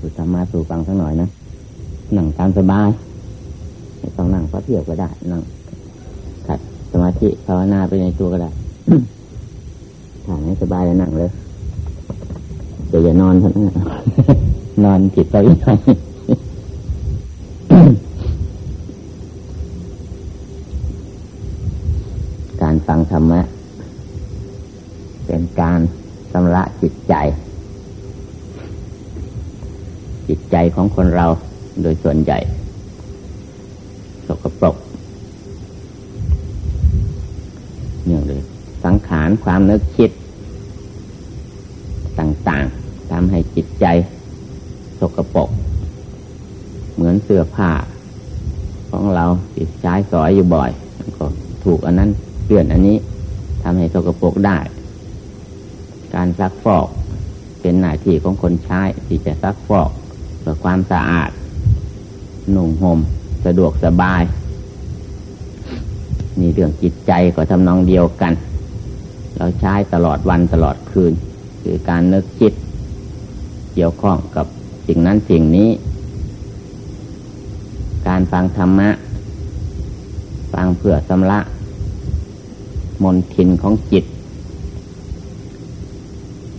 สุดธรรมาสู่ฟังสักหน่อยนะนั่งตามสบายไม่ต้องนั่งพระเทียบก็ได้นั่งขัดสมาธิภาวนาไปในตัวก็ได้ถ่ายให้สบายแล้วนั่งเลยเดี๋ยวอย่านอนเท่านั้นนอนจิตไปอีกหน่อยการฟังธรรมะเป็นการชำระจิตใจ จิตใจของคนเราโดยส่วนใหญ่ สกปรกเนื่องเลยสังขารความนึกคิด ต่างๆทำให้จิตใจ สกปรกเหมือนเสื้อผ้า ของเราติดใช้สอยอยู่บ่อยก็ถูกอันนั้นเปลี่ยนอันนี้ทำให้สกปรกได้ การซักฟอกเป็นหน้าที่ของคนใช้ที่จะซักฟอก เพื่อความสะอาดหนุ่งห่มสะดวกสบาย มีเรื่องจิตใจก็ทำนองเดียวกัน เราใช้ตลอดวันตลอดคืน คือการนึกคิด เกี่ยวข้องกับสิ่งนั้นสิ่งนี้ การฟังธรรมะ ฟังเพื่อสำละ มนทินของจิต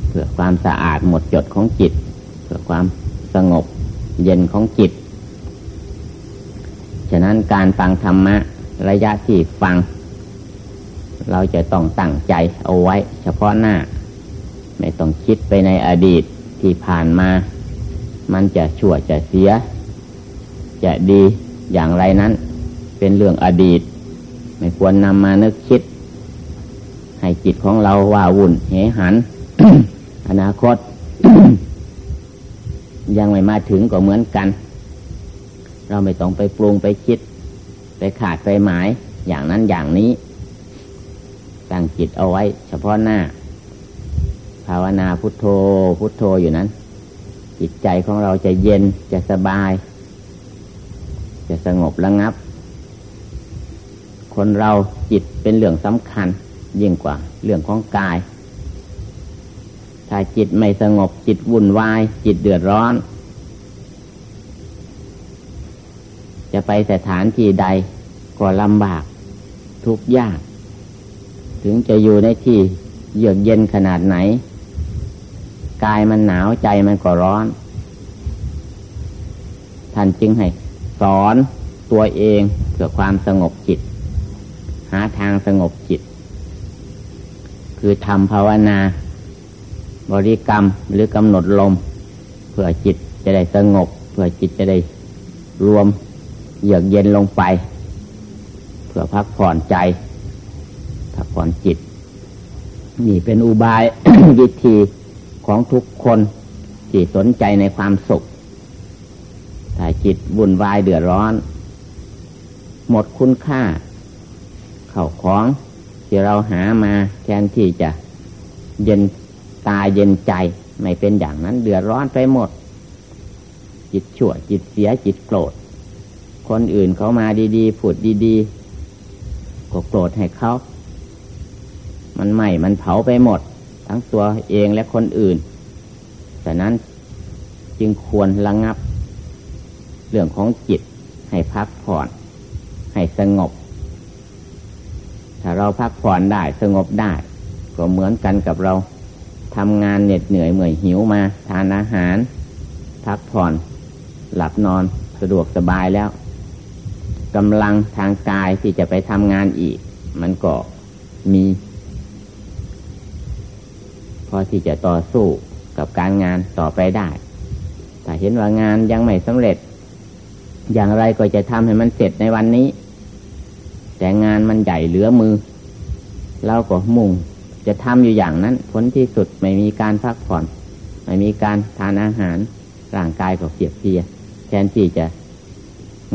เพื่อความสะอาดหมดจดของจิต เพื่อความสงบ เย็นของจิต ฉะนั้นการฟังธรรมะระยะที่ฟัง เราจะต้องตั้งใจเอาไว้ เฉพาะหน้า ไม่ต้องคิดไปในอดีตที่ผ่านมา มันจะชั่วจะเสีย จะดีอย่างไรนั้น เป็นเรื่องอดีต ไม่ควรนำมานึกคิด ให้จิตของเราว่าวุ่นเหหัน อนาคต ยังไม่มาถึงก็เหมือนกัน เราไม่ต้องไปปรุงไปคิด ไปขาดไปหมายอย่างนั้นอย่างนี้ตั้งจิตเอาไว้ เฉพาะหน้า ภาวนาพุทโธ พุทโธอยู่นั้น จิตใจของเราจะเย็นจะสบาย จะสงบระงับ คนเราจิตเป็นเรื่องสำคัญยิ่งกว่าเรื่องของกาย ถ้าจิตไม่สงบจิตวุ่นวาย จิตเดือดร้อน จะไปสถานที่ใดก็ลำบาก ทุกยาก ถึงจะอยู่ในที่เยือกเย็นขนาดไหน กายมันหนาวใจมันก็ร้อน ท่านจึงให้ สอนตัวเองเพื่อความสงบจิต หาทางสงบจิต คือทำภาวนา บริกรรมหรือกำหนดลม เพื่อจิตจะได้สงบ เพื่อจิตจะได้รวมเยือกเย็นลงไป เพื่อพักผ่อนใจ พักผ่อนจิต นี่เป็นอุบายวิธีของทุกคนที่สนใจในความสุขถ้าจิตวุ่นวายเดือดร้อน หมดคุณค่า เข่าของที่เราหามาแทนที่จะเย็น ตาเย็นใจ ไม่เป็นอย่างนั้นเดือดร้อนไปหมด จิตชั่วจิตเสียจิตโกรธ คนอื่นเขามาดีๆพูดดีๆก็โกรธให้เขา มันไหม้มันเผาไปหมด ทั้งตัวเองและคนอื่นแต่นั้นจึงควรระงับ เรื่องของจิตให้พักผ่อน ให้สงบ ถ้าเราพักผ่อนได้สงบได้ ก็เหมือนกันกับเรา ทำงานเหน็ดเหนื่อยเมื่อยหิวมา ทานอาหาร พักผ่อน หลับนอนสะดวกสบายแล้วกำลังทางกายที่จะไปทำงานอีก มันก็มี พอที่จะต่อสู้กับการงานต่อไปได้ถ้าเห็นว่างานยังไม่สำเร็จ อย่างไรก็จะทำให้มันเสร็จในวันนี้ แต่งานมันใหญ่เหลือมือ เราก็มุ่ง จะทำอยู่อย่างนั้น ผลที่สุดไม่มีการพักผ่อน ไม่มีการทานอาหาร ร่างกายก็เสียเพีย แทนที่จะ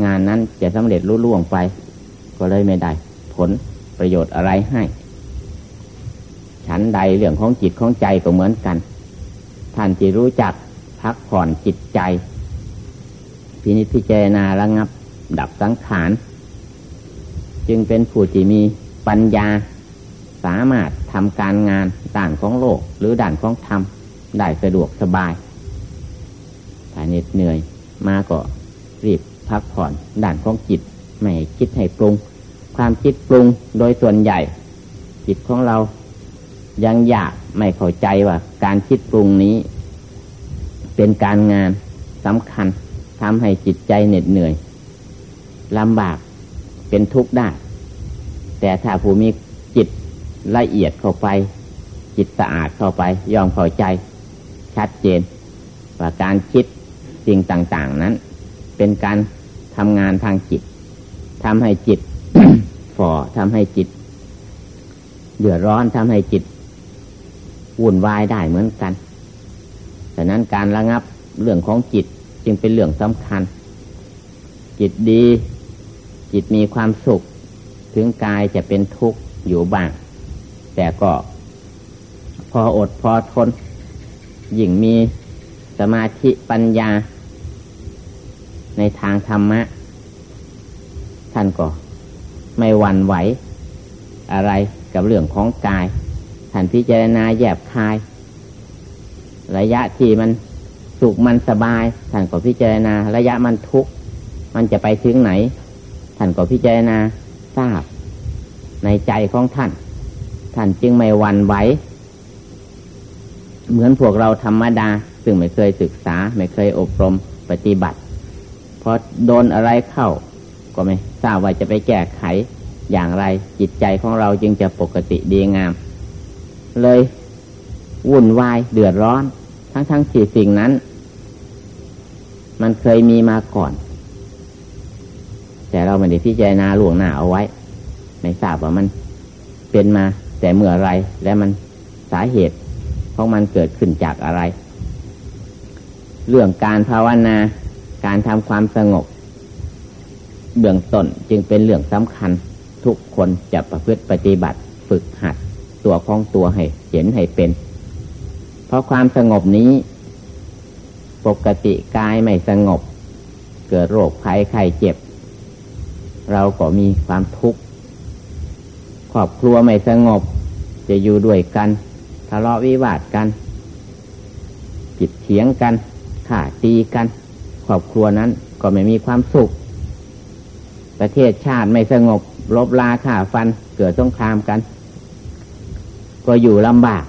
งานนั้นจะสำเร็จรุ่ล่วงไป ก็เลยไม่ได้ ผลประโยชน์อะไรให้ ฉันใดเรื่องของจิตของใจก็เหมือนกัน ท่านที่รู้จักพักผ่อนจิตใจ พินิจพิจารณาระงับ ดับสังขาร จึงเป็นผู้ที่มีปัญญา สามารถทำการงานด่านของโลก หรือด่านของธรรมได้สะดวกสบายถ้าเหน็ดเหนื่อยมาก็รีบพักผ่อนด่านของจิตไม่คิดให้ปรุง ความคิดปรุงโดยส่วนใหญ่ จิตของเรายังอยากไม่เข้าใจว่า การคิดปรุงนี้ เป็นการงานสำคัญทำให้จิตใจเหน็ดเหนื่อยลำบากเป็นทุกข์ได้ แต่ถ้าผู้มี ละเอียดเข้าไป จิตสะอาดเข้าไป ยอมเข้าใจ ชัดเจน ว่าการคิดสิ่งต่าง ๆ นั้น เป็นการทำงานทางจิตทำให้จิตฝ่อทำให้จิตเดือดร้อนทำให้จิตวุ่นวายได้เหมือนกันฉะนั้นการระงับเรื่องของจิตจึงเป็นเรื่องสำคัญ จิตดี จิตมีความสุข ถึงกายจะเป็นทุกข์อยู่บ้าง แต่ก็พออดพอทน ยิ่งมีสมาธิปัญญา ในทางธรรมะ ท่านก็ไม่หวั่นไหว อะไรกับเรื่องของกาย ท่านพิจารณาแยบคาย ระยะที่มันสุขมันสบาย ท่านก็พิจารณา ระยะมันทุกข์มันจะไปถึงไหน ท่านก็พิจารณาทราบในใจของท่าน ท่านจึงไม่หวั่นไหวเหมือนพวกเราธรรมดา ซึ่งไม่เคยศึกษา ไม่เคยอบรมปฏิบัติพอโดนอะไรเข้า ก็ไม่ทราบว่าจะไปแก้ไขอย่างไรจิตใจของเราจึงจะปกติดีงาม เลยวุ่นวายเดือดร้อน ทั้งทั้งสี่สิ่งนั้น มันเคยมีมาก่อน แต่เราไม่ได้พิจารณาหลวงหน้าเอาไว้ ไม่ทราบว่ามันเป็นมา แต่เมื่อไรและมันสาเหตุของมันเกิดขึ้นจากอะไร เรื่องการภาวนา การทำความสงบเบื้องต้นจึงเป็นเรื่องสำคัญ ทุกคนจะประพฤติปฏิบัติฝึกหัด ตัวของตัวให้เห็นให้เป็น เพราะความสงบนี้ ปกติกายไม่สงบ เกิดโรคภัยไข้เจ็บ เราก็มีความทุกข์ รอบครัวไม่สงบ จะอยู่ด้วยกันทะเลาะวิวาทกันจิตเถียงกันข่าตีกัน ครอบครัวนั้นก็ไม่มีความสุข ประเทศชาติไม่สงบลบลาข่าฟันเกิดสงครามกัน ก็อยู่ลำบาก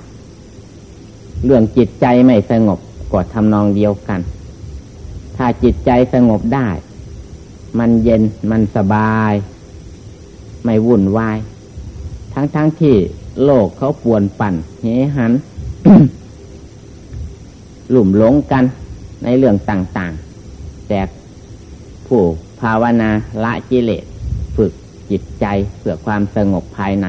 เรื่องจิตใจไม่สงบก็ทำนองเดียวกัน ถ้าจิตใจสงบได้ มันเย็นมันสบาย ไม่วุ่นวาย ทั้งๆทที่โลกเขาปวนปั่นเฮหัน หลุ่มหลงกันในเรื่องต่างๆ แต่ผู้ภาวนาละกิเลสฝึกจิตใจเพื่อความสงบภายใน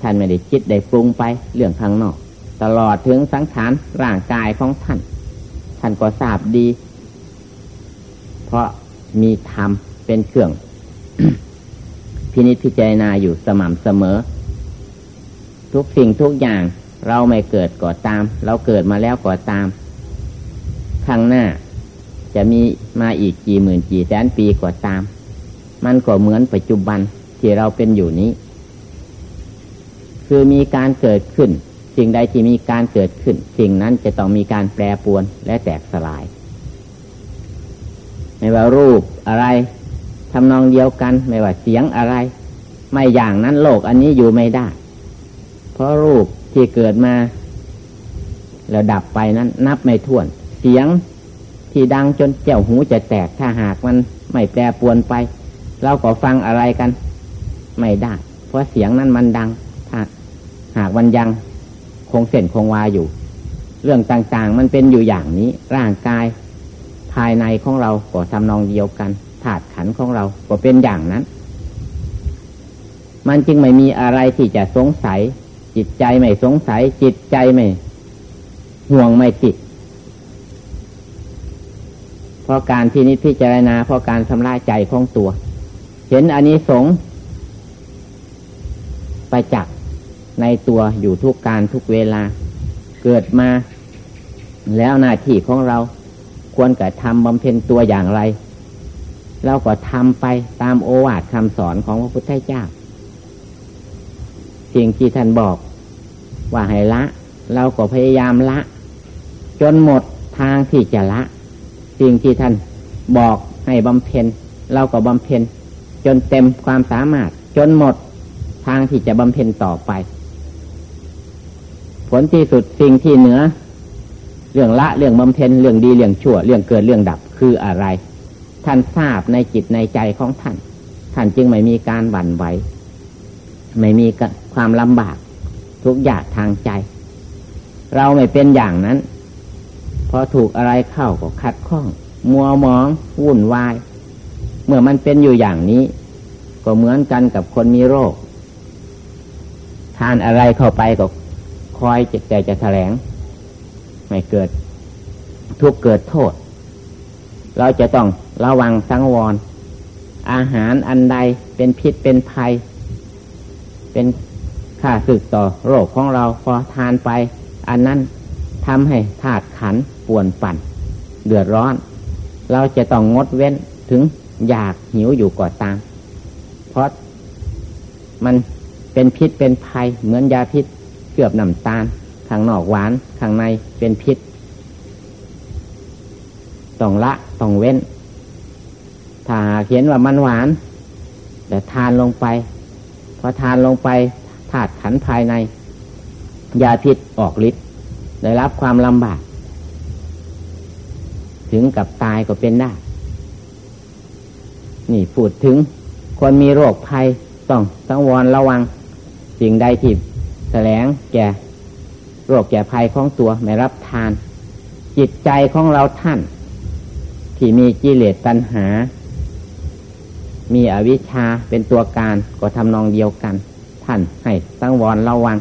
ท่านไม่ได้คิดได้ปรุงไปเรื่องข้างนอก ตลอดถึงสังขารร่างกายของท่าน ท่านก็ทราบดี เพราะมีธรรมเป็นเครื่อง พินิจพิจารณาอยู่สม่ำเสมอ ทุกสิ่งทุกอย่างเราไม่เกิดก่อตาม เราเกิดมาแล้วก่อตามข้างหน้า จะมีมาอีกกี่หมื่นกี่แสนปีก่อตาม มันก็เหมือนปัจจุบันที่เราเป็นอยู่นี้ คือมีการเกิดขึ้น สิ่งใดที่มีการเกิดขึ้น สิ่งนั้นจะต้องมีการแปรปรวนและแตกสลาย ไม่ว่ารูปอะไร ทำนองเดียวกันไม่ว่าเสียงอะไร ไม่อย่างนั้นโลกอันนี้อยู่ไม่ได้ เพราะรูปที่เกิดมาแล้วดับไปนั้น นับไม่ถ้วน เสียงที่ดังจนเจ้าหูจะแตกถ้าหากมันไม่แปรปรวนไปเราก็ฟังอะไรกัน ไม่ได้ เพราะเสียงนั้นมันดังถ้าหากมันยังคงเส้นคงวาอยู่ เรื่องต่างๆ มันเป็นอยู่อย่างนี้ ร่างกาย ภายในของเราก็ทำนองเดียวกัน ธาตุขันของเราก็เป็นอย่างนั้น มันจึงไม่มีอะไรที่จะสงสัย จิตใจไม่สงสัย จิตใจไม่ ห่วงไม่ติดเพราะการที่นิพพิจารณาเพราะการชำระใจของตัว เห็นอันนี้สงไปจักในตัวอยู่ทุกการทุกเวลา เกิดมา แล้วหน้าที่ของเราควรกระทำบำเพ็ญตัวอย่างไร เราก็ทำไปตามโอวาทคำสอนของพระพุทธเจ้า สิ่งที่ท่านบอกว่าให้ละ เราก็พยายามละ จนหมดทางที่จะละ สิ่งที่ท่านบอกให้บำเพ็ญเราก็บำเพ็ญจนเต็มความสามารถ จนหมดทางที่จะบำเพ็ญต่อไป ผลที่สุดสิ่งที่เหนือ เรื่องละเรื่องบำเพ็ญเรื่องดีเรื่องชั่ว เรื่องเกิดเรื่องดับคืออะไร ท่านทราบในจิตในใจของท่าน ท่านจึงไม่มีการหวั่นไหว ไม่มีความลำบาก ทุกอย่างทางใจ เราไม่เป็นอย่างนั้น พอถูกอะไรเข้าก็ขัดข้อง มัวมอง วุ่นวาย เมื่อมันเป็นอยู่อย่างนี้ ก็เหมือนกันกับคนมีโรค ทานอะไรเข้าไปก็คอยจิตใจจะแถลง ไม่เกิด ทุกเกิดโทษ เราจะต้อง ระวังสังวร อาหารอันใดเป็นพิษเป็นภัย เป็นค่าสึกต่อโรคของเราพอทานไป อันนั้นทำให้ธาตุขันป่วนปั่น เดือดร้อน เราจะต้องงดเว้นถึงอยากหิวอยู่ก่อตาม เพราะมันเป็นพิษเป็นภัยเหมือนยาพิษเกือบน้ำตาลข้างนอกหวานข้างในเป็นพิษ ต้องละ ต้องเว้น ถ้าเห็นว่ามันหวานแต่ทานลงไปพอทานลงไปธาตุขันภายในยาพิษออกฤทธิ์ได้รับความลำบาก ถึงกับตายก็เป็นได้ นี่พูดถึงคนมีโรคภัยต้องสังวรระวัง สิ่งใดที่แสลงแก่ โรคแก่ภัยของตัวไม่รับทาน จิตใจของเราท่าน ที่มีกิเลสตัณหา มีอวิชชาเป็นตัวการก็ทำนองเดียวกัน ท่านให้สังวรระวัง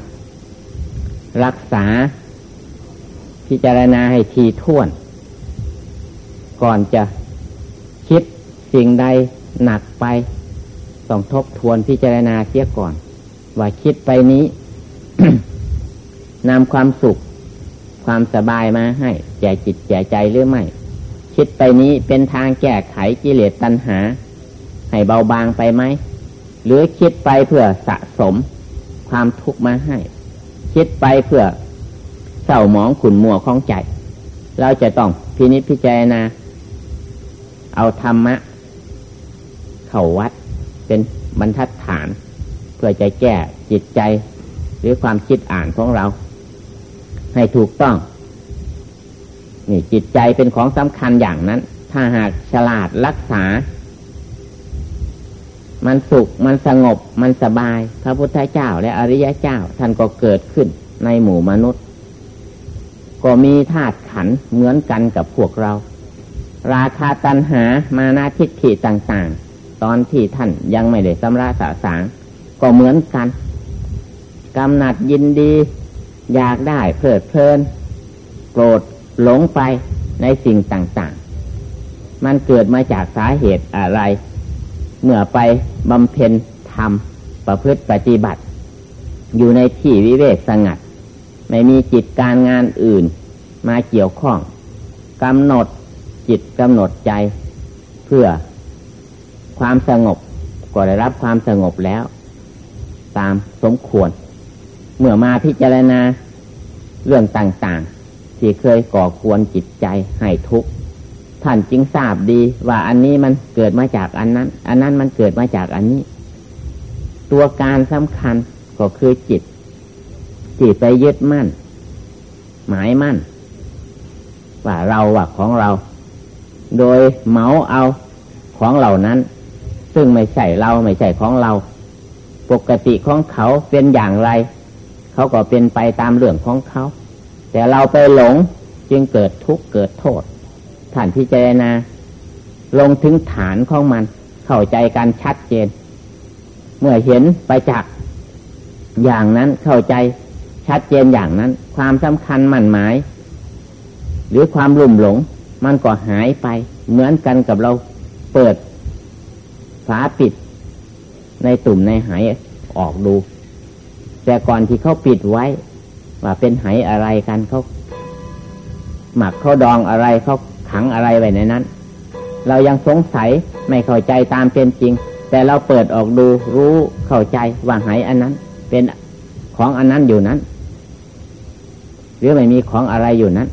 รักษา พิจารณาให้ทีท่วน ก่อนจะคิดสิ่งใดหนักไปต้องทบทวนพิจารณาเสียก่อน ว่าคิดไปนี้นำความสุข ความสบายมาให้แก่จิตแก่ใจหรือไม่ คิดไปนี้เป็นทางแก้ไขกิเลสตัณหา ให้เบาบางไปไหมหรือคิดไปเพื่อสะสมความทุกข์มาให้ คิดไปเพื่อเศร้าหมองขุนมัวของใจ เราจะต้องพินิจพิจารณาเอาธรรมะ เข้าวัดเป็นบรรทัดฐาน เพื่อจะแก้จิตใจ หรือความคิดอ่านของเรา ให้ถูกต้อง นี่จิตใจเป็นของสำคัญอย่างนั้น ถ้าหากฉลาดรักษา มันสุข มันสงบ มันสบาย พระพุทธเจ้าและอริยเจ้า ท่านก็เกิดขึ้นในหมู่มนุษย์ ก็มีธาตุขันเหมือนกันกับพวกเรา ราคาตันหามานาทิฏฐิต่าง ๆ ตอนที่ท่านยังไม่ได้สำราสาสางก็เหมือนกันกำหนัดยินดี อยากได้เพลิดเพลินโกรธหลงไปในสิ่งต่าง ๆ มันเกิดมาจากสาเหตุอะไร เมื่อไปบำเพ็ญธรรมประพฤติปฏิบัติ อยู่ในที่วิเวกสงัด ไม่มีจิตการงานอื่นมาเกี่ยวข้องกำหนดจิตกำหนดใจ เพื่อความสงบก็ได้รับความสงบแล้ว ตามสมควร เมื่อมาพิจารณาเรื่องต่างๆ ที่เคยก่อควรจิตใจให้ทุกข์ ท่านจึงทราบดีว่าอันนี้มันเกิดมาจากอันนั้น อันนั้นมันเกิดมาจากอันนี้ ตัวการสำคัญก็คือจิตที่ไปยึดมั่น หมายมั่น ว่าเราว่าของเรา โดยเมาเอาของเหล่านั้น ซึ่งไม่ใช่เราไม่ใช่ของเรา ปกติของเขาเป็นอย่างไร เขาก็เป็นไปตามเรื่องของเขา แต่เราไปหลงจึงเกิดทุกข์เกิดโทษ ท่านพิจารณาลงถึงฐานของมัน เข้าใจกันชัดเจน เมื่อเห็นไปจากอย่างนั้นเข้าใจชัดเจนอย่างนั้น ความสำคัญมั่นหมาย หรือความลุ่มหลง มันก็หายไป เหมือนกันกับเราเปิดฝาปิด ในตุ่มในหายออกดู แต่ก่อนที่เขาปิดไว้ ว่าเป็นหายอะไรกันเขาหมักเขาดองอะไรเขา ขังอะไรไว้ในนั้น เรายังสงสัยไม่เข้าใจตามเป็นจริง แต่เราเปิดออกดูรู้เข้าใจว่าหายอันนั้น เป็นของอันนั้นอยู่นั้น หรือไม่มีของอะไรอยู่นั้น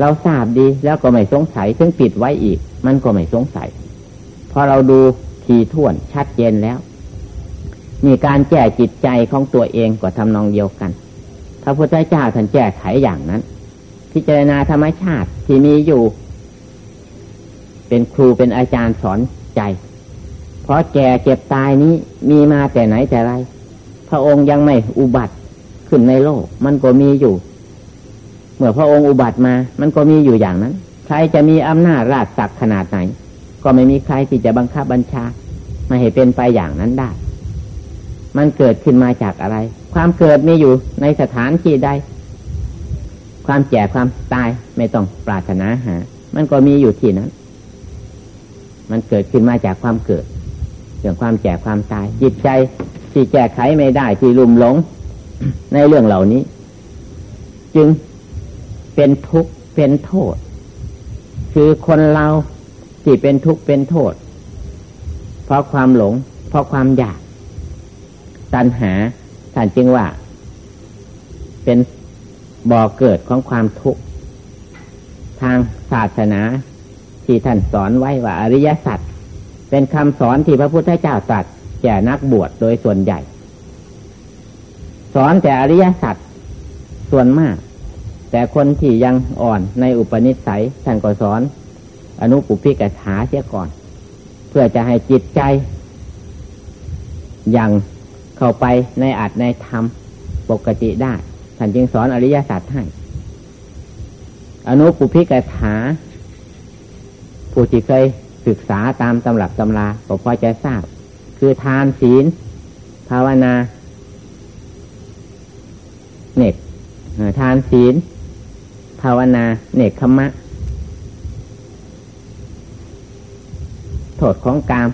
เราทราบดีแล้วก็ไม่สงสัยถึงปิดไว้อีก มันก็ไม่สงสัยพอเราดูทีท่วนชัดเจนแล้ว มีการแก้จิตใจของตัวเองก็ทำนองเดียวกันพระพุทธเจ้าท่านแก้ไขอย่างนั้น พิจารณาธรรมชาติที่มีอยู่ เป็นครูเป็นอาจารย์สอนใจ เพราะแก่เจ็บตายนี้มีมาแต่ไหนแต่ไร พระองค์ยังไม่อุบัติขึ้นในโลก มันก็มีอยู่ เมื่อพระองค์อุบัติมา มันก็มีอยู่อย่างนั้น ใครจะมีอำนาจราชศักดิ์ขนาดไหน ก็ไม่มีใครที่จะบังคับบัญชา ไม่ให้เป็นไปอย่างนั้นได้ มันเกิดขึ้นมาจากอะไร ความเกิดมีอยู่ในสถานที่ใดความแก่ความตายไม่ต้องปรารถนาหา มันก็มีอยู่ที่นั้น มันเกิดขึ้นมาจากความเกิดเรื่องความแก่ความตาย จิตใจที่แก้ไขไม่ได้ที่ลุ่มหลง ในเรื่องเหล่านี้ จึงเป็นทุกข์เป็นโทษ คือคนเราที่เป็นทุกข์เป็นโทษ เพราะความหลง เพราะความอยากตัณหาท่านจึงว่า เป็นบ่อเกิดของความทุกข์ทางศาสนา ที่ท่านสอนไว้ว่าอริยสัจเป็นคำสอนที่พระพุทธเจ้าตรัสแก่นักบวชโดยส่วนใหญ่ สอนแต่อริยสัจส่วนมาก แต่คนที่ยังอ่อนในอุปนิสัยท่านก็สอน อนุปุพิกถาเสียก่อน เพื่อจะให้จิตใจยังเข้าไปในอัตในธรรมปกติได้ ท่านจึงสอนอริยสัจให้ อนุปุพิกถา ผู้ที่เคยศึกษาตามตำรับตำราก็พอจะทราบ คือทานศีล ภาวนา เนกทานศีล ภาวนา เนกขมะ โทษของกาม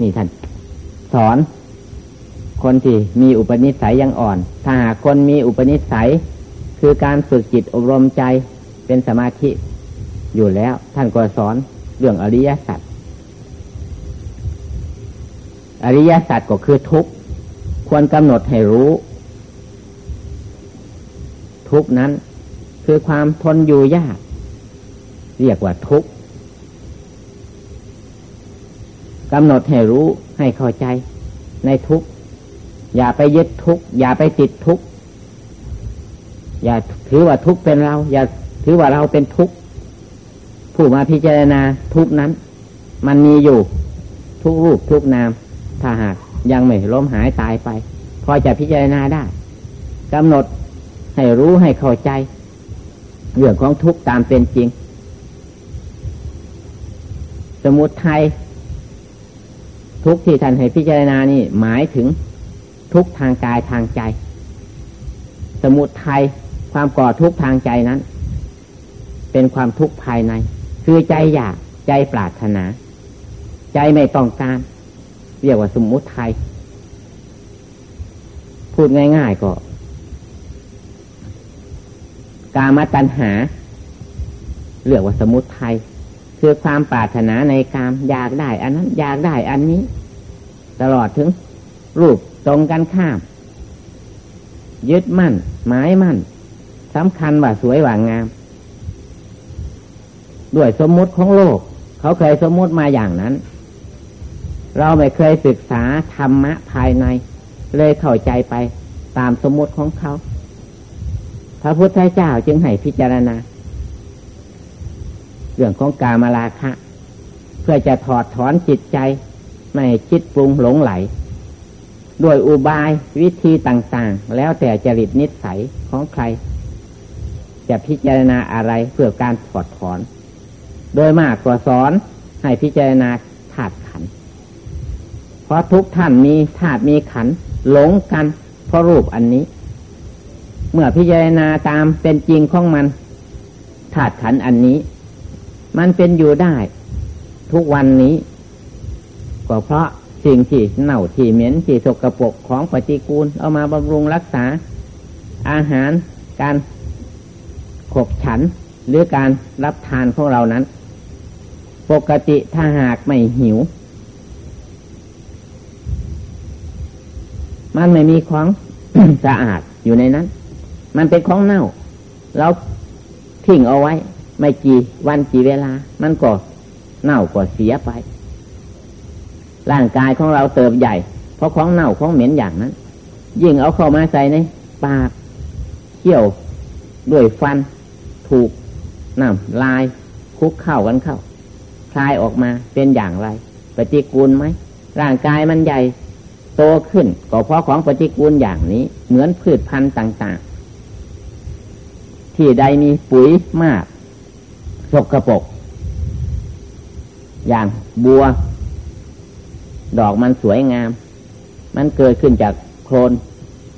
นี่ท่าน สอน คนที่มีอุปนิสัยยังอ่อน ถ้าหากคนมีอุปนิสัย คือการฝึกจิตอบรมใจเป็นสมาธิ อยู่แล้ว ท่านก็สอนเรื่องอริยสัจอริยสัจก็คือทุกข์ควรกำหนดให้รู้ ทุกนั้นคือความทนอยู่ยาก เรียกว่าทุกข์กำหนดให้รู้ให้เข้าใจในทุกข์อย่าไปยึดทุกข์อย่าไปติดทุกข์อย่าถือว่าทุกข์เป็นเรา อย่าถือว่าเราเป็นทุกข์ ผู้มาพิจารณาทุกนั้น มันมีอยู่ทุกรูปทุกนาม ถ้าหากยังไม่ล้มหายตายไป พอจะพิจารณาได้กำหนดให้รู้ให้เข้าใจ เรื่องของทุกตามเป็นจริง สมุทไทยทุกที่ท่านให้พิจารณานี่หมายถึงทุกทางกายทางใจ สมุทไทยความก่อทุกทางใจนั้น เป็นความทุกข์ภายใน คือใจอยากใจปรารถนา ใจไม่ต้องการ เรียกว่าสมุทไทย พูดง่าย ๆ ก็ กามตัณหาเรียกว่าสมุทัยคือความปรารถนาในกามอยากได้อันนั้นอยากได้อันนี้ ตลอดถึง รูปตรงกันข้าม ยึดมั่น หมายมั่นสำคัญว่าสวยว่างาม ด้วยสมมติของโลก เขาเคยสมมติมาอย่างนั้น เราไม่เคยศึกษาธรรมะภายใน เลยเข้าใจไปตามสมมติของเขา พระพุทธเจ้าจึงให้พิจารณา เรื่องของกามาลาคะ เพื่อจะถอดถอนจิตใจ ไม่คิดปรุงหลงไหลด้วยอุบายวิธีต่างๆ แล้วแต่จริตนิสัยของใคร จะพิจารณาอะไรเพื่อการถอดถอน โดยมากกว่าสอนให้พิจารณาธาตุขัน เพราะทุกท่านมีธาตุมีขัน หลงกันเพราะรูปอันนี้ เมื่อพิจารณาตามเป็นจริงของมันธาตุขันอันนี้ มันเป็นอยู่ได้ ทุกวันนี้ก็เพราะสิ่งที่เน่าที่เหม็นที่สกรปรกของปฏิกูล เอามาบำรุงรักษา อาหารการขบฉันหรือการรับทานของเรานั้น ปกติถ้าหากไม่หิว มันไม่มีของสะอาดอยู่ในนั้น มันเป็นของเน่า เราทิ้งเอาไว้ ไม่กี่วันกี่เวลา มันก็เน่าก็เสียไป ร่างกายของเราเติบใหญ่ เพราะของเน่าของเหม็นอย่างนั้น ยิ่งเอาเข้ามาใส่ในปากเขี่ยวด้วยฟันถูกน้ำลายคุกเข้ากันเข้าายออกมาเป็นอย่างไร ปฏิกูลไหมร่างกายมันใหญ่โตขึ้นก็เพราะของปฏิกูลอย่างนี้ เหมือนพืชพันธุ์ต่าง ๆ ที่ใดมีปุ๋ยมากสกรปรกอย่างบัว ดอกมันสวยงาม มันเกิดขึ้นจากโคลน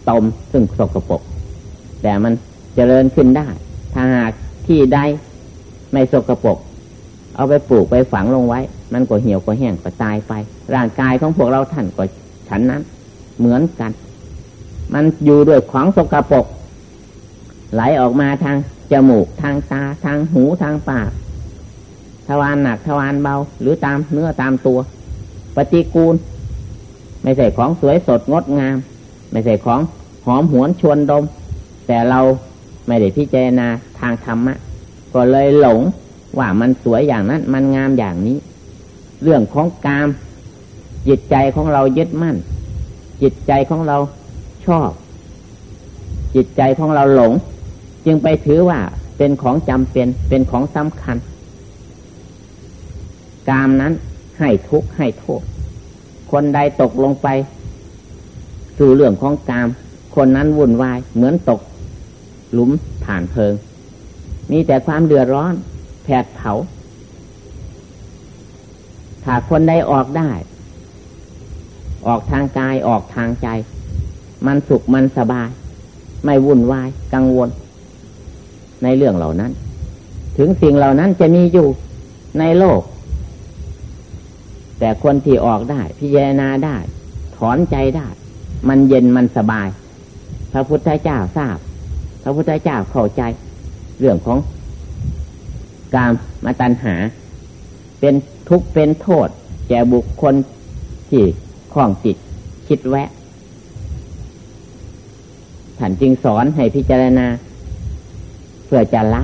ตมซึ่งสกรปรกแต่มันเจริญขึ้นได้ ถ้าหากที่ใดไม่สกรปรก เอาไปปลูกไปฝังลงไว้ มันก็เหี่ยวก็แห้งก็ตายไป ร่างกายของพวกเราท่านก็ฉันนั้น เหมือนกัน มันอยู่ด้วยของสกรปรกไหลออกมาทางจมูกทางตาทางหูทางปากทวารหนักทวารเบา หรือตามเนื้อตามตัว ปฏิกูล ไม่ใช่ของสวยสดงดงาม ไม่ใช่ของหอมหวนชวนดม แต่เราไม่ได้พิจารณาทางธรรมะ ก็เลยหลง ว่ามันสวยอย่างนั้น มันงามอย่างนี้ เรื่องของกาม จิตใจของเรายึดมั่น จิตใจของเราชอบ จิตใจของเราหลง จึงไปถือว่าเป็นของจำเป็นเป็นของสำคัญ กามนั้นให้ทุกข์ให้โทษ คนใดตกลงไป สู่เรื่องของกาม คนนั้นวุ่นวายเหมือนตก หลุมฐานเพลิง มีแต่ความเดือดร้อน แผดเผา ถ้าคนใดออกได้ ออกทางกายออกทางใจ มันสุขมันสบาย ไม่วุ่นวาย กังวล ในเรื่องเหล่านั้น ถึงสิ่งเหล่านั้นจะมีอยู่ในโลก แต่คนที่ออกได้ พิจารณาได้ ถอนใจได้ มันเย็นมันสบาย พระพุทธเจ้าทราบ พระพุทธเจ้าเข้าใจ เรื่องของ กามมาตัญหา เป็นทุกข์เป็นโทษ แก่บุคคลที่คล้องจิตคิดแวะท่านจึงสอนให้พิจารณา เพื่อจะละ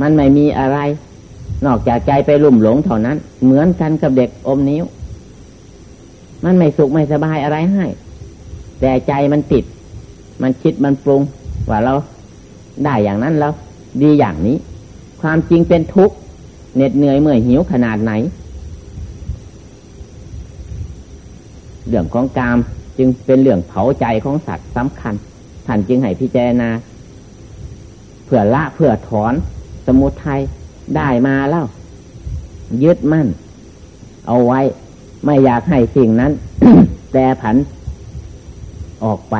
มันไม่มีอะไร นอกจากใจไปลุ่มหลงเท่านั้น เหมือนกันกับเด็กอมนิ้ว มันไม่สุขไม่สบายอะไรให้ แต่ใจมันติด มันคิดมันปรุง ว่าเราได้อย่างนั้นแล้ว ดีอย่างนี้ ความจริงเป็นทุกข์เหน็ดเหนื่อยเมื่อยหิวขนาดไหน เรื่องของกามจึงเป็นเรื่องเผาใจของสัตว์สำคัญ ท่านจึงให้พิจารณาเพื่อละเพื่อถอนสมุทัยได้มาแล้ว ยึดมั่น เอาไว้ไม่อยากให้สิ่งนั้นแปรผัน ออกไป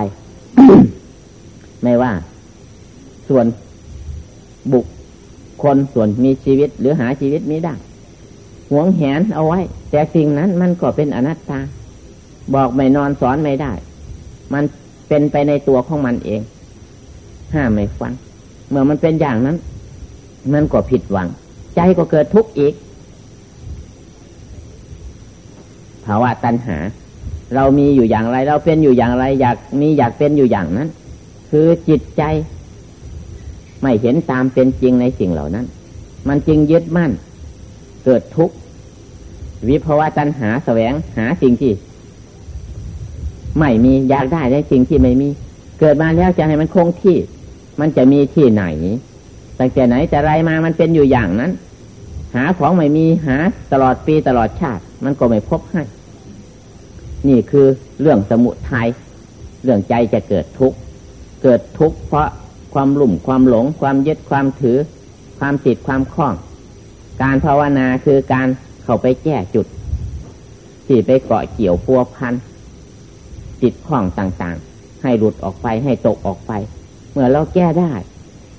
ไม่ว่า ส่วนบุค คนส่วนมีชีวิตหรือหาชีวิตไม่ได้หวงแหนเอาไว้ แต่สิ่งนั้นมันก็เป็นอนัตตา บอกไม่นอนสอนไม่ได้ มันเป็นไปในตัวของมันเอง ห้ามไม่ฟัง เมื่อมันเป็นอย่างนั้น มันก็ผิดหวัง ใจก็เกิดทุกข์อีกภาวะตัณหา เรามีอยู่อย่างไร เราเป็นอยู่อย่างไร อยากมีอยากเป็นอยู่อย่างนั้น คือจิตใจ ไม่เห็นตามเป็นจริงในสิ่งเหล่านั้น มันจึงยึดมั่น เกิดทุกข์วิภาวะตัณหาแสวงหาสิ่งที่ ไม่มีอยากได้ในสิ่งที่ไม่มี เกิดมาแล้วจะให้มันคงที่ มันจะมีที่ไหนตั้งแต่ไหนแต่ไรมามันเป็นอยู่อย่างนั้น หาของไม่มีหาตลอดปีตลอดชาติ มันก็ไม่พบให้ นี่คือเรื่องสมุทัยเรื่องใจจะเกิดทุกข์เกิดทุกข์เพราะ ความลุ่มความหลง ความยึดความถือ ความติดความคล้อง การภาวนาคือการเข้าไปแก้จุด ที่ไปเกาะเกี่ยวพัวพันติดข้องต่างๆ ให้หลุดออกไปให้ตกออกไป เมื่อเราแก้ได้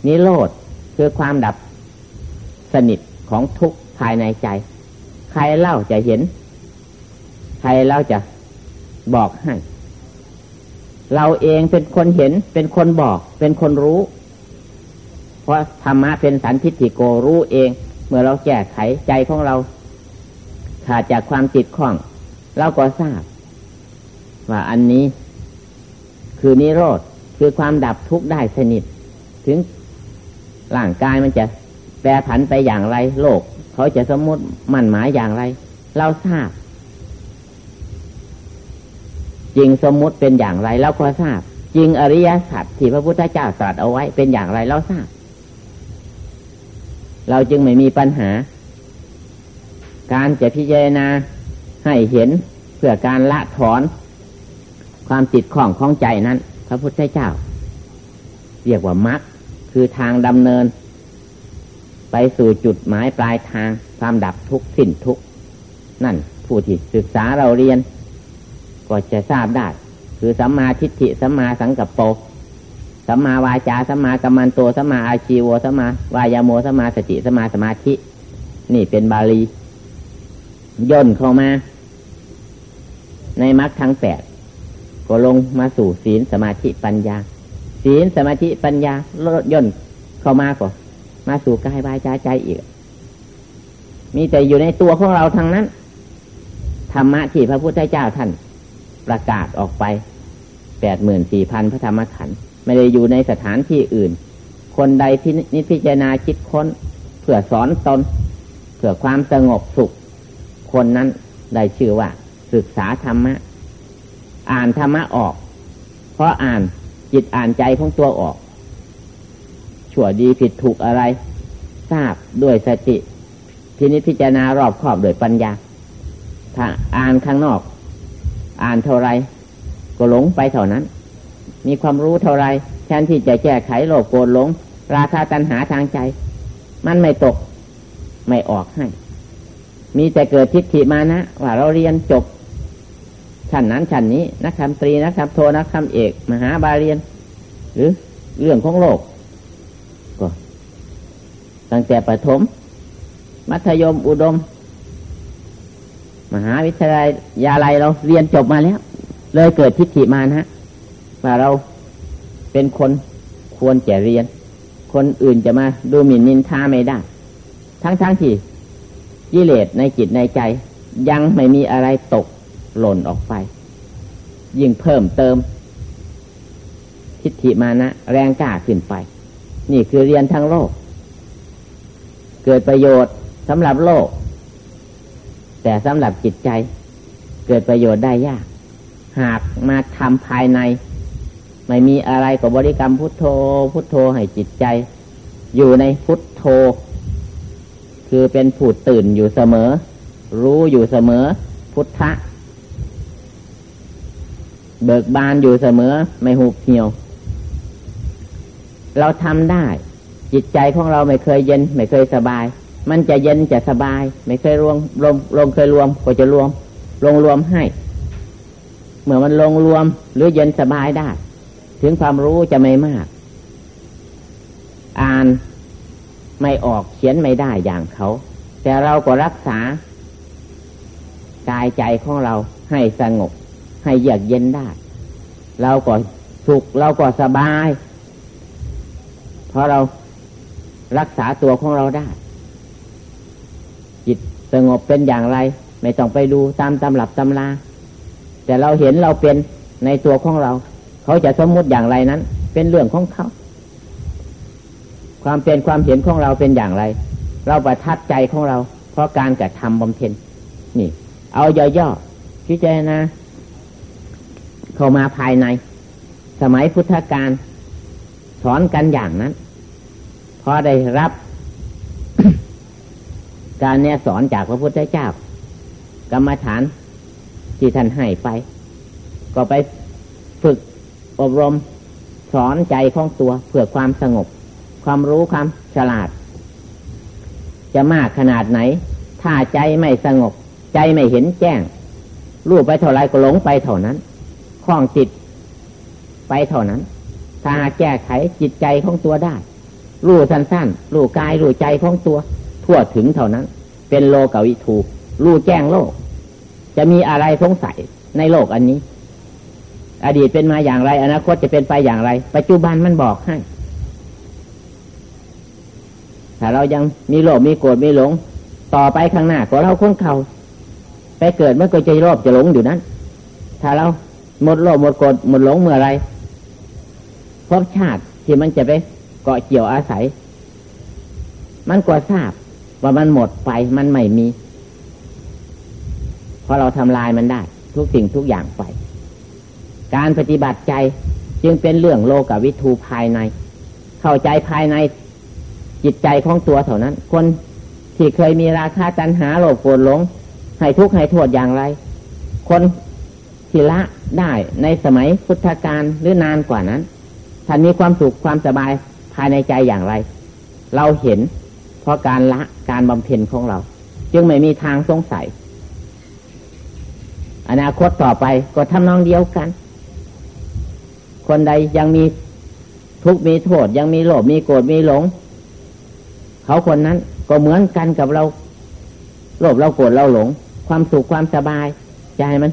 นิโรธคือความดับสนิทของทุกภายในใจ ใครเล่าจะเห็น ใครเล่าจะบอกให้ เราเองเป็นคนเห็นเป็นคนบอก เป็นคนรู้ เพราะธรรมะเป็นสันทิฏฐิโกรู้เอง เมื่อเราแก้ไขใจของเรา ขาดจากความติดข้อง เราก็ทราบ ว่าอันนี้ คือนิโรธคือความดับทุกข์ได้สนิท ถึงร่างกายมันจะแปรผันไปอย่างไร โลก เขาจะสมมติมั่นหมายอย่างไร เราทราบ จริงสมมุติเป็นอย่างไรเราก็ทราบ จริงอริยสัจที่พระพุทธเจ้าตรัสเอาไว้เป็นอย่างไรเราทราบ เราจึงไม่มีปัญหา การจะพิจารณาให้เห็นเพื่อการละถอน ความติดข้องของใจนั้น พระพุทธเจ้า เรียกว่ามรรคคือทางดำเนิน ไปสู่จุดหมายปลายทางความดับทุกข์สิ้นทุกข์นั่นผู้ที่ศึกษาเราเรียน ก็จะทราบได้ คือสัมมาทิฏฐิสัมมาสังกัปโปสัมมาวาจาสัมมากัมมันโตสัมมาอาชีวสัมมาวายาโมสัมมาสติสัมมาสมาธิ นี่เป็นบาลี ย่นเข้ามา ในมรรคทั้งแปดก็ลงมาสู่ศีลสมาธิปัญญา ศีลสมาธิปัญญาลดย่นเข้ามาก็มาสู่กายวายใจใจอีก มีแต่อยู่ในตัวของเราทางนั้นธรรมะที่พระพุทธเจ้าท่าน ประกาศออกไปแปดหมื่นสี่พันพระธรรมขันธ์ไม่ได้อยู่ในสถานที่อื่น คนใดที่นิพจารณาคิดค้น เพื่อสอนตน เพื่อความสงบสุข คนนั้นได้ชื่อว่า ศึกษาธรรมะ อ่านธรรมะออก เพราะอ่านจิตอ่านใจของตัวออก ชั่วดีผิดถูกอะไร ทราบด้วยสติพินิจพิจารณารอบครอบโดยปัญญา ถ้าอ่านข้างนอก อ่านเท่าไรก็หลงไปเท่านั้น มีความรู้เท่าไรแทนที่จะแก้ไขโลภโกรธหลง ราคาตัณหาทางใจ มันไม่ตกไม่ออกให้ มีแต่เกิดทิฏฐิมานะว่าเราเรียนจบชั้นนั้นชั้นนี้นักธรรมตรีนักธรรมโทนักธรรมเอก มหาบาเรียน หรือเรื่องของโลกก็ตั้งแต่ประถม มัธยมอุดม มหาวิทยาลัยยาลัยเราเรียนจบมาแล้ว เลยเกิดทิฏฐิมานะว่าเราเป็นคนควรจะเรียน คนอื่นจะมาดูหมิ่นนินทาไม่ได้ ทั้งๆทที่กิเลสในจิตในใจ ยังไม่มีอะไรตกหล่นออกไป ยิ่งเพิ่มเติม ทิฏฐิมานะ แรงกล้าขึ้นไป นี่คือเรียนทั้งโลก เกิดประโยชน์สำหรับโลก แต่สำหรับจิตใจเกิดประโยชน์ได้ยาก หากมาทำภายใน ไม่มีอะไรกับบริกรรมพุทโธ พุทโธให้จิตใจ อยู่ในพุทโธ คือเป็นผู้ตื่นอยู่เสมอ รู้อยู่เสมอ พุทธะ เบิกบานอยู่เสมอ ไม่หุบเหี่ยว เราทำได้ จิตใจของเราไม่เคยเย็น ไม่เคยสบาย มันจะเย็นจะสบาย ไม่เคยรวมรวมรวมเคยรวมก็จะรวมลงรวมให้ เมื่อมันลงรวมหรือเย็นสบายได้ ถึงความรู้จะไม่มาก อ่านไม่ออกเขียนไม่ได้อย่างเขา แต่เราก็รักษากายใจของเราให้สงบ ให้เยือกเย็นได้ เราก็สุขเราก็สบาย เพราะเรารักษาตัวของเราได้ สงบเป็นอย่างไร ไม่ต้องไปดูตามตำรับตำราแต่เราเห็นเราเป็นในตัวของเรา เขาจะสมมติอย่างไรนั้น เป็นเรื่องของเขา ความเป็นความเห็นของเราเป็นอย่างไร เราประทับใจของเรา เพราะการกระทำบำเพ็ญนี่ เอาย่อๆพิจารณาเข้ามาภายใน สมัยพุทธกาลสอนกันอย่างนั้นพอได้รับ การเนี่ยสอนจากพระพุทธเจ้า กรรมฐานที่ท่านให้ไป ก็ไปฝึกอบรมสอนใจของตัวเพื่อความสงบ ความรู้ความฉลาด จะมากขนาดไหน ถ้าใจไม่สงบ ใจไม่เห็นแจ้ง รู้ไปเท่าไรก็หลงไปเท่านั้นคล้องจิตไปเท่านั้น ถ้าแก้ไขจิตใจของตัวได้ รู้สั้นๆรู้กายรู้ใจของตัว ทั่วถึงเท่านั้น เป็นโลกวิถูรู้แจ้งโลก จะมีอะไรสงสัยในโลกอันนี้ อดีตเป็นมาอย่างไร อนาคตจะเป็นไปอย่างไร ปัจจุบันมันบอกให้ ถ้าเรายังมีโลภมีโกรธมีหลง ต่อไปข้างหน้าก็เราคงเขาไปเกิดเมื่อก็จะโลภจะหลงอยู่นั้น ถ้าเราหมดโลภหมดโกรธหมดหลงเมื่อไรพบชาติที่มันจะไปเกาะเกี่ยวอาศัย มันก็ทราบ ว่ามันหมดไปมันไม่มีเพราะเราทำลายมันได้ ทุกสิ่งทุกอย่างไป การปฏิบัติใจจึงเป็นเรื่องโลกวิทูภายใน เข้าใจภายในจิตใจของตัวเท่านั้น คนที่เคยมีราคาตัณหาโลภโกรธหลงให้ทุกข์ให้โทษอย่างไร คนที่ละได้ในสมัยพุทธกาลหรือนานกว่านั้นท่านมีความสุขความสบายภายในใจอย่างไร เราเห็น เพราะการละการบำเพ็ญของเรา จึงไม่มีทางสงสัย อนาคตต่อไปก็ทำนองเดียวกัน คนใดยังมีทุกข์มีโทษ ยังมีโลภมีโกรธมีหลง เขาคนนั้นก็เหมือนกันกับเราโลภเราโกรธเราหลง ความสุขความสบายใจมัน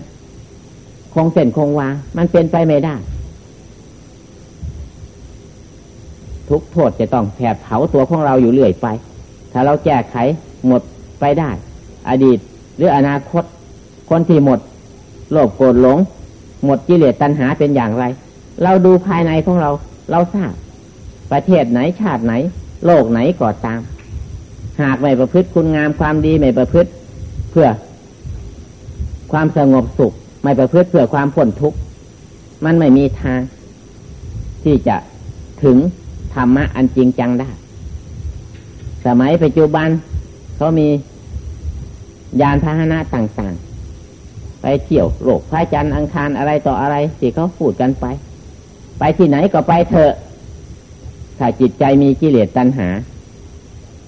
คงเส้นคงวามันเป็นไปไม่ได้ ทุกโทษจะต้องแผดเผาตัวของเราอยู่เรื่อยไป ถ้าเราแก้ไขหมดไปได้ อดีตหรืออนาคต คนที่หมด โลภโกรธหลง หมดกิเลสตัณหาเป็นอย่างไร เราดูภายในของเรา เราทราบ ประเทศไหนชาติไหน โลกไหนก็ตาม หากไม่ประพฤติคุณงามความดีไม่ประพฤติเพื่อ ความสงบสุข ไม่ประพฤติเพื่อความพ้นทุกข์มันไม่มีทาง ที่จะถึงธรรมะอันจริงจังได้ สมัยปัจจุบันเขามียานพาหนะต่างๆ ไปเที่ยวโลกพระจันทร์อังคารอะไรต่ออะไรที่เขาพูดกันไป ไปที่ไหนก็ไปเถอะถ้าจิตใจมีกิเลสตัณหา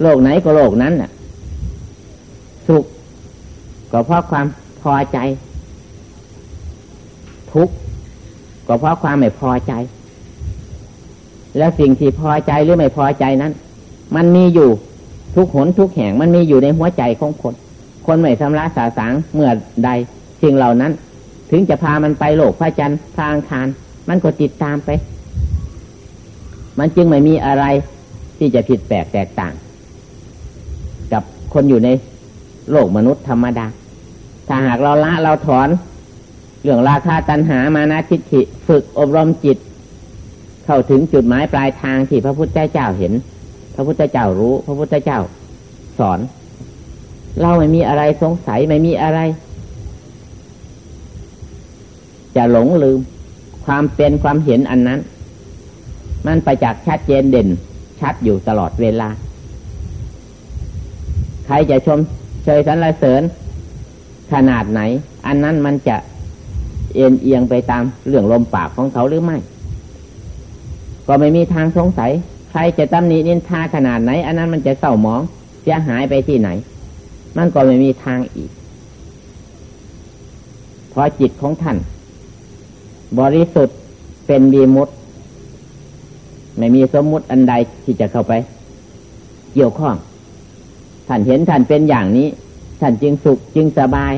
โลกไหนก็โลกนั้นน่ะ สุขก็เพราะความพอใจ ทุกข์ก็เพราะความไม่พอใจ แล้วสิ่งที่พอใจหรือไม่พอใจนั้น มันมีอยู่ทุกหนทุกแห่งมันมีอยู่ในหัวใจของคน คนไม่ชำระสาสางเมื่อใดสิ่งเหล่านั้น ถึงจะพามันไปโลกพระจันทร์ทางคาร มันก็ติดตามไป มันจึงไม่มีอะไรที่จะผิดแปลกแตกต่าง กับคนอยู่ในโลกมนุษย์ธรรมดา ถ้าหากเราละเราถอน เรื่องราคาตัณหามานะทิฏฐิฝึกอบรมจิต เข้าถึงจุดหมายปลายทางที่พระพุทธเจ้าเห็น พระพุทธเจ้ารู้ พระพุทธเจ้า สอน เราไม่มีอะไรสงสัยไม่มีอะไร จะหลงลืม ความเป็นความเห็นอันนั้น มันไปจากชัดเจนเด่น ชัดอยู่ตลอดเวลา ใครจะชมเชยสรรเสริญ ขนาดไหน อันนั้นมันจะเอ็นเอียงไปตามเรื่องลมปากของเขาหรือไม่ ก็ไม่มีทางสงสัย ใครจะตำหนินินทาขนาดไหน อันนั้นมันจะเศร้าหมองเสียหายไปที่ไหน มันก็ไม่มีทางอีกเพราะจิตของท่าน บริสุทธิ์เป็นบีมุตไม่มีสมมุติอันใดที่จะเข้าไป เกี่ยวข้อง ท่านเห็นท่านเป็นอย่างนี้ ท่านจึงสุขจึงสบาย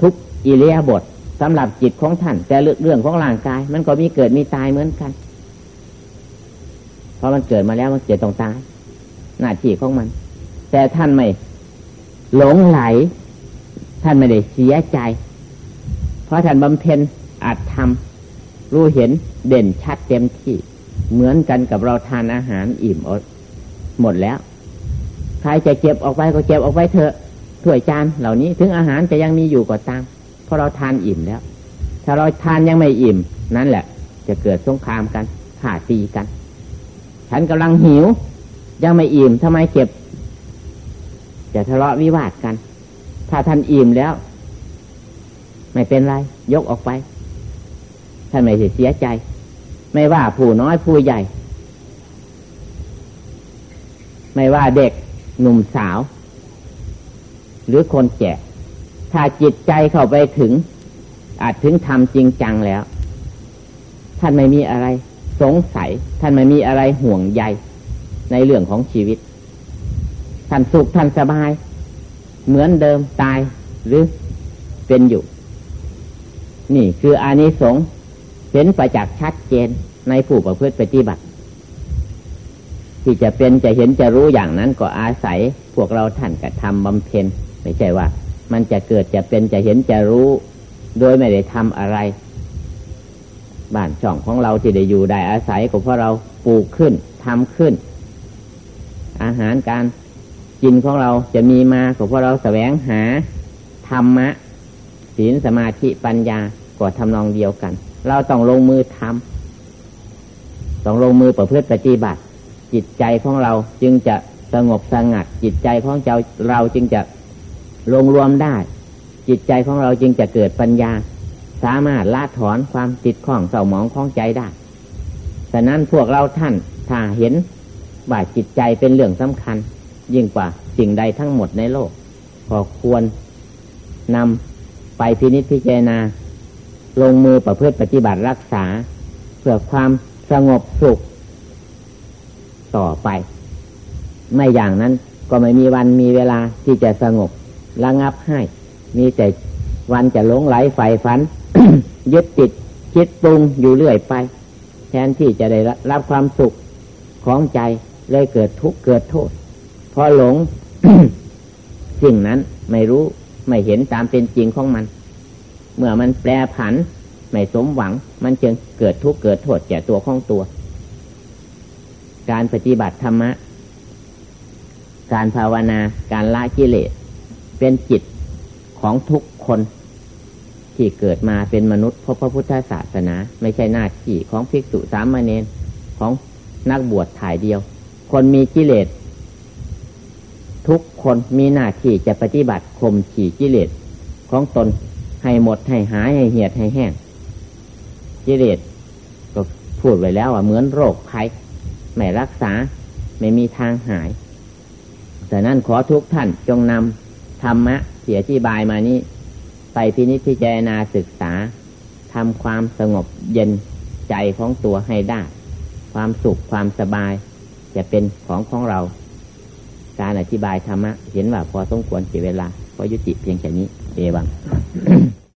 ทุกอิเลียบทสำหรับจิตของท่านแต่เรื่องของร่างกาย มันก็มีเกิดมีตายเหมือนกัน เพราะมันเกิดมาแล้วมันเกิดต้องตาย หน้าที่ของมัน แต่ท่านไม่ หลงไหล ท่านไม่ได้เสียใจ เพราะท่านบำเพ็ญอาจทำรู้เห็นเด่นชัดเต็มที่ เหมือนกันกับเราทานอาหารอิ่มหมดแล้ว ใครจะเก็บออกไปก็เก็บออกไปเถอะถ้วยจานเหล่านี้ถึงอาหารจะยังมีอยู่ก็ตามเพราะเราทานอิ่มแล้ว ถ้าเราทานยังไม่อิ่ม นั่นแหละ จะเกิดสงครามกันข่าตีกัน ฉันกำลังหิว ยังไม่อิ่มทำไมเก็บ จะทะเลาะวิวาทกัน ถ้าท่านอิ่มแล้ว ไม่เป็นไร ยกออกไป ท่านไม่เสียใจ ไม่ว่าผู้น้อยผู้ใหญ่ ไม่ว่าเด็กหนุ่มสาว หรือคนแก่ถ้าจิตใจเข้าไปถึง อาจถึงทำจริงจังแล้ว ท่านไม่มีอะไร สงสัย ท่านไม่มีอะไรห่วงใยในเรื่องของชีวิต ท่านสุขท่านสบาย เหมือนเดิมตายหรือเป็นอยู่ นี่คืออานิสงส์เห็นประจักษ์ชัดเจนในผู้ประพฤติปฏิบัติ ที่จะเป็นจะเห็นจะรู้อย่างนั้นก็อาศัย พวกเราท่านกระทำบำเพ็ญไม่ใช่ว่า มันจะเกิดจะเป็นจะเห็นจะรู้ โดยไม่ได้ทำอะไร บ้านช่องของเราที่ได้อยู่ได้อาศัยก็เพราะเราปลูกขึ้นทำขึ้น อาหารการกินของเราจะมีมาก็เพราะเราแสวงหาธรรมะศีลสมาธิปัญญาก็ทำนองเดียวกัน เราต้องลงมือทำต้องลงมือประพฤติปฏิบัติ จิตใจของเราจึงจะสงบสงัด จิตใจของเจ้าเราจึงจะลงรวมได้ จิตใจของเราจึงจะเกิดปัญญา สามารถละถอนความติดข้องเศร้าหมองของใจได้แต่นั้นพวกเราท่านถ้าเห็นว่าจิตใจเป็นเรื่องสำคัญ ยิ่งกว่าสิ่งใดทั้งหมดในโลกก็ควรนำไปพินิจพิจารณา ลงมือประพฤติปฏิบัติรักษา เพื่อความสงบสุข ต่อไป ไม่อย่างนั้นก็ไม่มีวันมีเวลาที่จะสงบระงับให้ มีแต่วันจะหลงไหลใฝ่ฝัน ยึดติดคิดปรุงอยู่เรื่อยไป แทนที่จะได้รับความสุขของใจเลยเกิดทุกข์เกิดโทษ พอหลงสิ่งนั้นไม่รู้ไม่เห็นตามเป็นจริงของมัน เมื่อมันแปรผัน ไม่สมหวัง มันจึงเกิดทุกข์เกิดโทษแก่ตัวของตัว การปฏิบัติธรรมะ การภาวนาการละกิเลสเป็นจิตของทุกคน ที่เกิดมาเป็นมนุษย์เพราะพระพุทธศาสนา ไม่ใช่หน้าที่ของภิกษุสามเณรของนักบวชถ่ายเดียว คนมีกิเลสทุกคนมีหน้าที่จะปฏิบัติข่มขี่กิเลสของตนให้หมดให้หายให้เหียดให้แห้งกิเลสก็พูดไว้แล้วว่าเหมือนโรคภัยไม่รักษาไม่มีทางหายแต่นั้นขอทุกท่านจงนำธรรมะเสียที่บายมานี้ ไปพินิจพิจารณาศึกษาทำความสงบเย็นใจของตัวให้ได้ ความสุขความสบาย จะเป็นของของเรา การอธิบายธรรมะ เห็นว่าพอสมควรเสียเวลาพอยุติเพียงแค่นี้ เอวัง